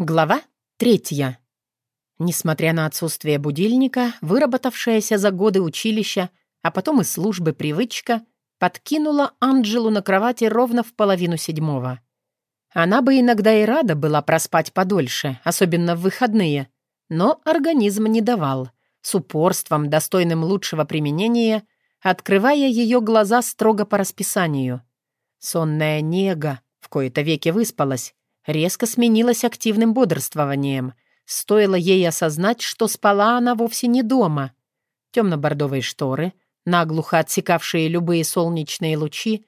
Глава третья. Несмотря на отсутствие будильника, выработавшаяся за годы училища, а потом и службы привычка, подкинула Анджелу на кровати ровно в половину седьмого. Она бы иногда и рада была проспать подольше, особенно в выходные, но организм не давал, с упорством, достойным лучшего применения, открывая ее глаза строго по расписанию. Сонная нега в кои-то веки выспалась, резко сменилась активным бодрствованием. Стоило ей осознать, что спала она вовсе не дома. Темно-бордовые шторы, наглухо отсекавшие любые солнечные лучи,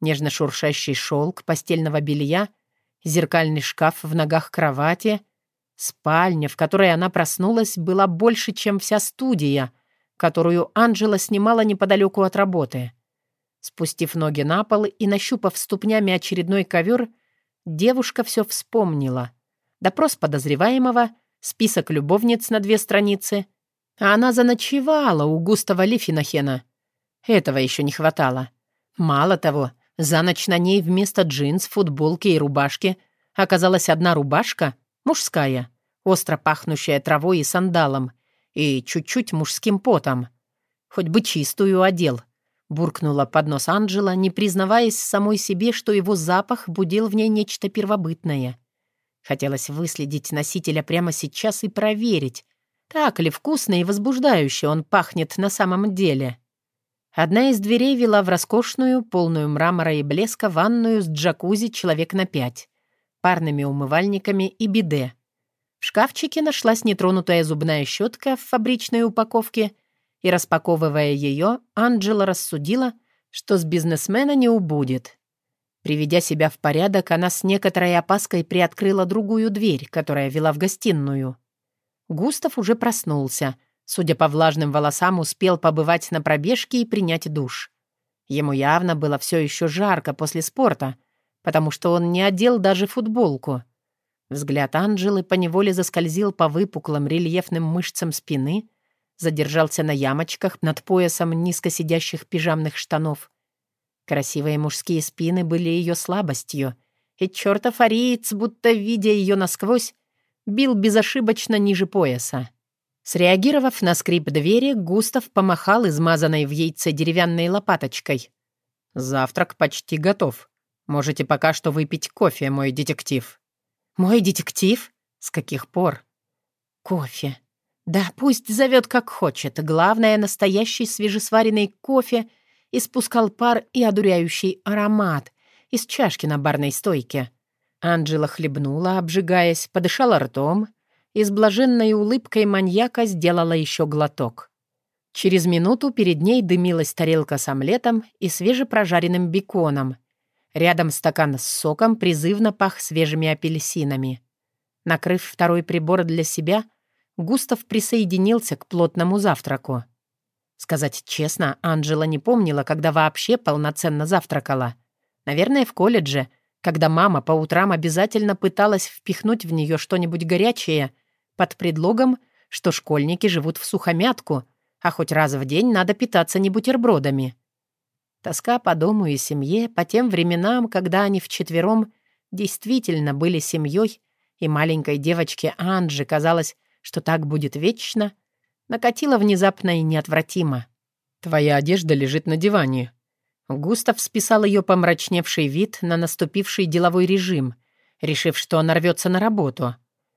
нежно-шуршащий шелк постельного белья, зеркальный шкаф в ногах кровати. Спальня, в которой она проснулась, была больше, чем вся студия, которую Анжела снимала неподалеку от работы. Спустив ноги на пол и нащупав ступнями очередной ковер, Девушка все вспомнила. Допрос подозреваемого, список любовниц на две страницы. А она заночевала у Густава Лифинахена. Этого еще не хватало. Мало того, за ночь на ней вместо джинс, футболки и рубашки оказалась одна рубашка, мужская, остро пахнущая травой и сандалом, и чуть-чуть мужским потом. Хоть бы чистую одел — буркнула под нос Анджела, не признаваясь самой себе, что его запах будил в ней нечто первобытное. Хотелось выследить носителя прямо сейчас и проверить, так ли вкусно и возбуждающе он пахнет на самом деле. Одна из дверей вела в роскошную, полную мрамора и блеска, ванную с джакузи человек на пять, парными умывальниками и биде. В шкафчике нашлась нетронутая зубная щетка в фабричной упаковке — и, распаковывая ее, Анджела рассудила, что с бизнесмена не убудет. Приведя себя в порядок, она с некоторой опаской приоткрыла другую дверь, которая вела в гостиную. Густав уже проснулся. Судя по влажным волосам, успел побывать на пробежке и принять душ. Ему явно было все еще жарко после спорта, потому что он не одел даже футболку. Взгляд Анджелы поневоле заскользил по выпуклым рельефным мышцам спины, задержался на ямочках над поясом низко сидящих пижамных штанов. Красивые мужские спины были ее слабостью, и чертов ариец, будто видя ее насквозь, бил безошибочно ниже пояса. Среагировав на скрип двери, Густав помахал измазанной в яйце деревянной лопаточкой. «Завтрак почти готов. Можете пока что выпить кофе, мой детектив». «Мой детектив? С каких пор?» «Кофе. Да пусть зовет как хочет. Главное, настоящий свежесваренный кофе испускал пар и одуряющий аромат из чашки на барной стойке. Анджела хлебнула, обжигаясь, подышала ртом и с блаженной улыбкой маньяка сделала еще глоток. Через минуту перед ней дымилась тарелка с омлетом и свежепрожаренным беконом. Рядом стакан с соком призывно пах свежими апельсинами. Накрыв второй прибор для себя, Густав присоединился к плотному завтраку. Сказать честно, Анжела не помнила, когда вообще полноценно завтракала. Наверное, в колледже, когда мама по утрам обязательно пыталась впихнуть в нее что-нибудь горячее под предлогом, что школьники живут в сухомятку, а хоть раз в день надо питаться не бутербродами. Тоска по дому и семье, по тем временам, когда они вчетвером действительно были семьей, и маленькой девочке Анже казалось, что так будет вечно, накатило внезапно и неотвратимо. «Твоя одежда лежит на диване». Густав списал ее помрачневший вид на наступивший деловой режим, решив, что он рвется на работу.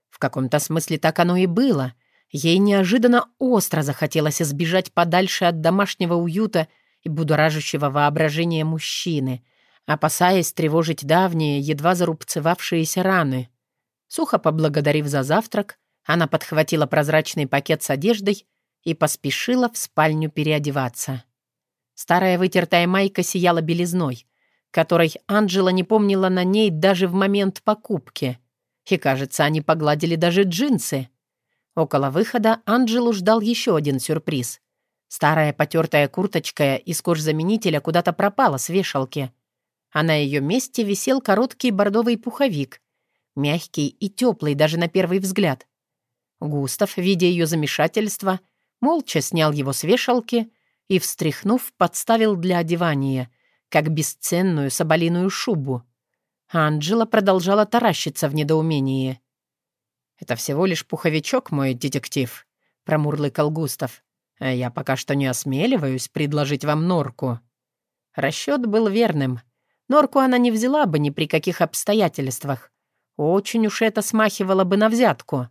В каком-то смысле так оно и было. Ей неожиданно остро захотелось избежать подальше от домашнего уюта и будоражащего воображения мужчины, опасаясь тревожить давние, едва зарубцевавшиеся раны. Сухо поблагодарив за завтрак, она подхватила прозрачный пакет с одеждой и поспешила в спальню переодеваться. Старая вытертая майка сияла белизной, которой Анджела не помнила на ней даже в момент покупки. И, кажется, они погладили даже джинсы. Около выхода Анджелу ждал еще один сюрприз. Старая потертая курточка из кожзаменителя куда-то пропала с вешалки, а на ее месте висел короткий бордовый пуховик, мягкий и теплый даже на первый взгляд. Густав, видя ее замешательство, молча снял его с вешалки и, встряхнув, подставил для одевания, как бесценную соболиную шубу. Анджела продолжала таращиться в недоумении. «Это всего лишь пуховичок, мой детектив», — промурлыкал Густав. «А «Я пока что не осмеливаюсь предложить вам норку». Расчет был верным. Норку она не взяла бы ни при каких обстоятельствах. Очень уж это смахивало бы на взятку.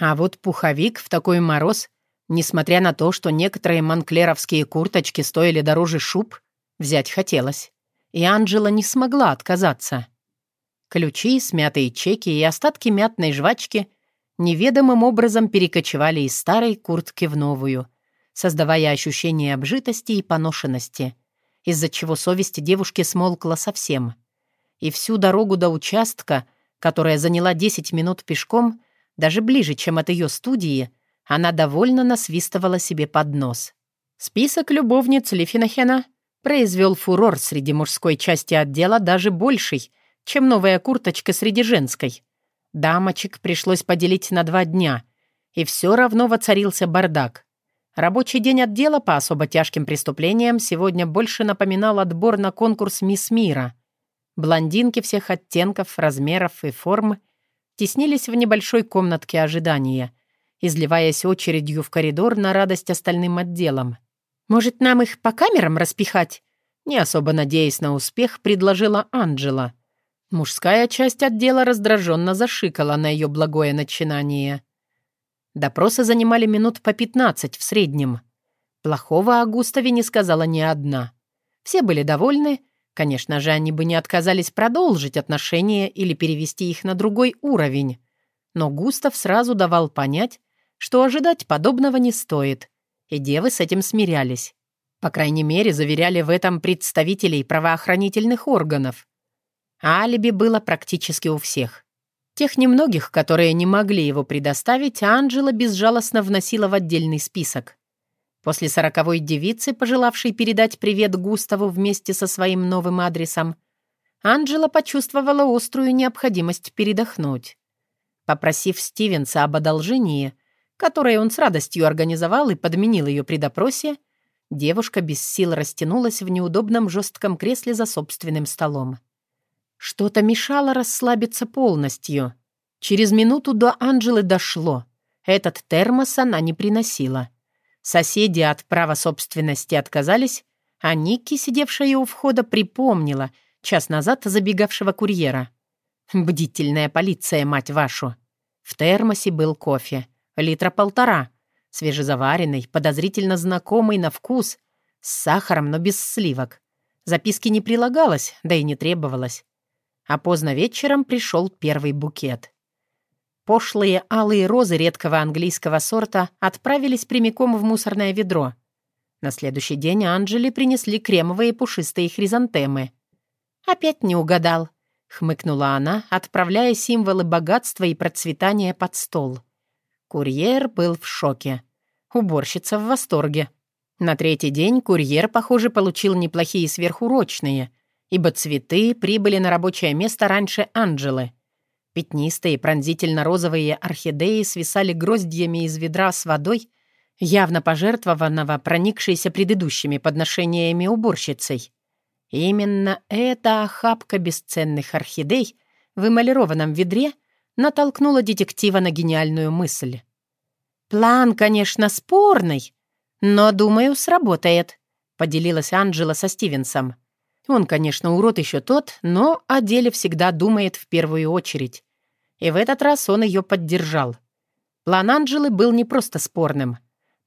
А вот пуховик в такой мороз, несмотря на то, что некоторые манклеровские курточки стоили дороже шуб, взять хотелось. И Анджела не смогла отказаться. Ключи, смятые чеки и остатки мятной жвачки неведомым образом перекочевали из старой куртки в новую, создавая ощущение обжитости и поношенности, из-за чего совесть девушки смолкла совсем. И всю дорогу до участка, которая заняла 10 минут пешком, даже ближе, чем от ее студии, она довольно насвистывала себе под нос. Список любовниц Лифинахена произвел фурор среди мужской части отдела даже больший — чем новая курточка среди женской. Дамочек пришлось поделить на два дня, и все равно воцарился бардак. Рабочий день отдела по особо тяжким преступлениям сегодня больше напоминал отбор на конкурс «Мисс Мира». Блондинки всех оттенков, размеров и форм теснились в небольшой комнатке ожидания, изливаясь очередью в коридор на радость остальным отделам. «Может, нам их по камерам распихать?» Не особо надеясь на успех, предложила Анджела — Мужская часть отдела раздраженно зашикала на ее благое начинание. Допросы занимали минут по 15 в среднем. Плохого о Густаве не сказала ни одна. Все были довольны. Конечно же, они бы не отказались продолжить отношения или перевести их на другой уровень. Но Густав сразу давал понять, что ожидать подобного не стоит. И девы с этим смирялись. По крайней мере, заверяли в этом представителей правоохранительных органов. Алиби было практически у всех. Тех немногих, которые не могли его предоставить, Анджела безжалостно вносила в отдельный список. После сороковой девицы, пожелавшей передать привет Густаву вместе со своим новым адресом, Анджела почувствовала острую необходимость передохнуть. Попросив Стивенса об одолжении, которое он с радостью организовал и подменил ее при допросе, девушка без сил растянулась в неудобном жестком кресле за собственным столом. Что-то мешало расслабиться полностью. Через минуту до Анжелы дошло. Этот термос она не приносила. Соседи от права собственности отказались, а Никки, сидевшая у входа, припомнила час назад забегавшего курьера. Бдительная полиция, мать вашу. В термосе был кофе. Литра полтора. Свежезаваренный, подозрительно знакомый на вкус. С сахаром, но без сливок. Записки не прилагалось, да и не требовалось а поздно вечером пришел первый букет. Пошлые алые розы редкого английского сорта отправились прямиком в мусорное ведро. На следующий день Анджели принесли кремовые пушистые хризантемы. «Опять не угадал», — хмыкнула она, отправляя символы богатства и процветания под стол. Курьер был в шоке. Уборщица в восторге. На третий день курьер, похоже, получил неплохие сверхурочные — ибо цветы прибыли на рабочее место раньше Анджелы. Пятнистые пронзительно-розовые орхидеи свисали гроздьями из ведра с водой, явно пожертвованного проникшейся предыдущими подношениями уборщицей. Именно эта охапка бесценных орхидей в эмалированном ведре натолкнула детектива на гениальную мысль. «План, конечно, спорный, но, думаю, сработает», — поделилась Анджела со Стивенсом. Он, конечно, урод еще тот, но о деле всегда думает в первую очередь. И в этот раз он ее поддержал. План Анджелы был не просто спорным.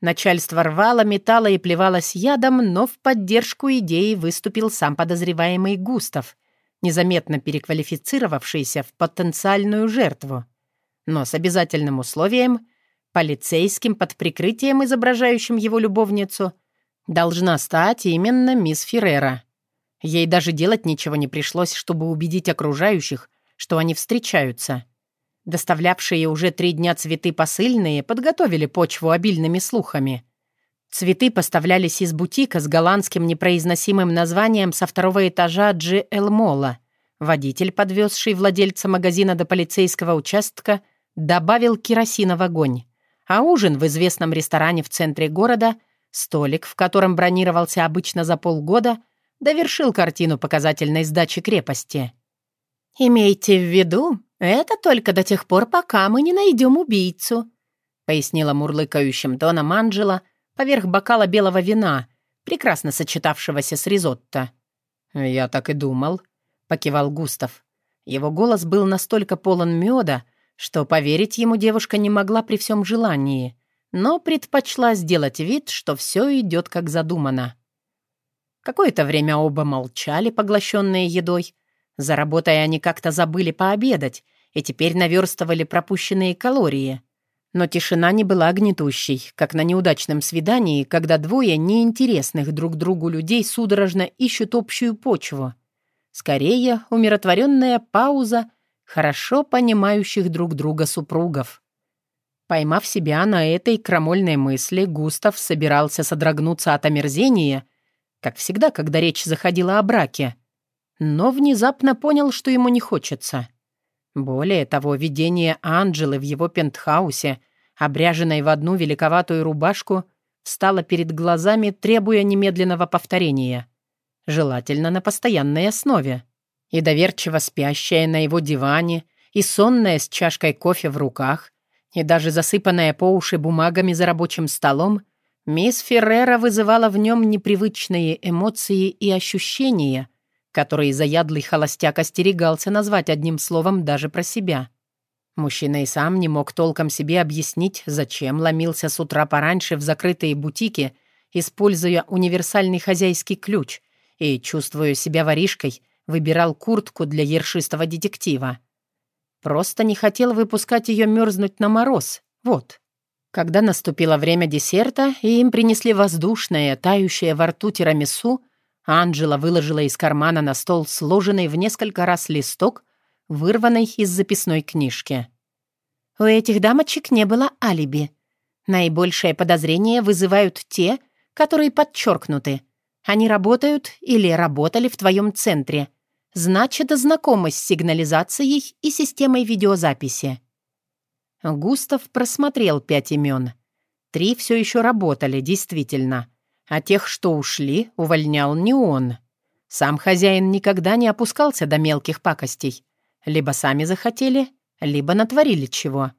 Начальство рвало, метало и плевалось ядом, но в поддержку идеи выступил сам подозреваемый Густав, незаметно переквалифицировавшийся в потенциальную жертву. Но с обязательным условием — полицейским под прикрытием, изображающим его любовницу, должна стать именно мисс Феррера. Ей даже делать ничего не пришлось, чтобы убедить окружающих, что они встречаются. Доставлявшие уже три дня цветы посыльные подготовили почву обильными слухами. Цветы поставлялись из бутика с голландским непроизносимым названием со второго этажа Джи Элмола. Водитель, подвезший владельца магазина до полицейского участка, добавил керосина в огонь. А ужин в известном ресторане в центре города, столик, в котором бронировался обычно за полгода — довершил картину показательной сдачи крепости. «Имейте в виду, «Это только до тех пор, пока мы не найдем убийцу», пояснила мурлыкающим тоном Анджела поверх бокала белого вина, прекрасно сочетавшегося с ризотто. «Я так и думал», — покивал Густав. Его голос был настолько полон меда, что поверить ему девушка не могла при всем желании, но предпочла сделать вид, что все идет как задумано. Какое-то время оба молчали, поглощенные едой. За работой они как-то забыли пообедать и теперь наверстывали пропущенные калории. Но тишина не была гнетущей, как на неудачном свидании, когда двое неинтересных друг другу людей судорожно ищут общую почву — Скорее, умиротворенная пауза хорошо понимающих друг друга супругов. Поймав себя на этой крамольной мысли, Густав собирался содрогнуться от омерзения, как всегда, когда речь заходила о браке, но внезапно понял, что ему не хочется. Более того, видение Анджелы в его пентхаусе, обряженной в одну великоватую рубашку, стало перед глазами, требуя немедленного повторения — желательно на постоянной основе. И доверчиво спящая на его диване, и сонная с чашкой кофе в руках, и даже засыпанная по уши бумагами за рабочим столом, мисс Феррера вызывала в нем непривычные эмоции и ощущения, которые заядлый холостяк остерегался назвать одним словом даже про себя. Мужчина и сам не мог толком себе объяснить, зачем ломился с утра пораньше в закрытые бутики, используя универсальный хозяйский ключ, и, чувствуя себя воришкой, выбирал куртку для ершистого детектива. Просто не хотел выпускать ее мерзнуть на мороз. Вот. Когда наступило время десерта, и им принесли воздушное, тающее во рту тирамису, Анджела выложила из кармана на стол сложенный в несколько раз листок, вырванный из записной книжки. У этих дамочек не было алиби. Наибольшее подозрение вызывают те, которые подчеркнуты — они работают или работали в твоем центре. Значит, знакомы с сигнализацией и системой видеозаписи. Густав просмотрел пять имен. Три все еще работали, действительно. А тех, что ушли, увольнял не он. Сам хозяин никогда не опускался до мелких пакостей. Либо сами захотели, либо натворили чего.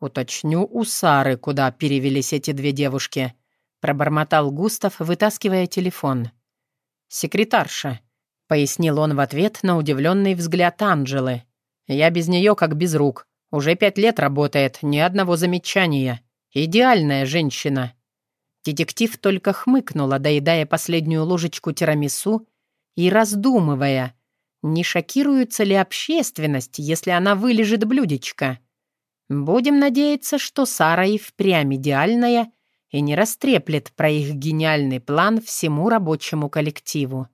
«Уточню у Сары, куда перевелись эти две девушки», пробормотал Густав, вытаскивая телефон. «Секретарша», — пояснил он в ответ на удивленный взгляд Анджелы. «Я без нее как без рук. Уже пять лет работает, ни одного замечания. Идеальная женщина». Детектив только хмыкнула, доедая последнюю ложечку тирамису и раздумывая, не шокируется ли общественность, если она вылежит блюдечко. Будем надеяться, что Сара и впрямь идеальная — и не растреплет про их гениальный план всему рабочему коллективу.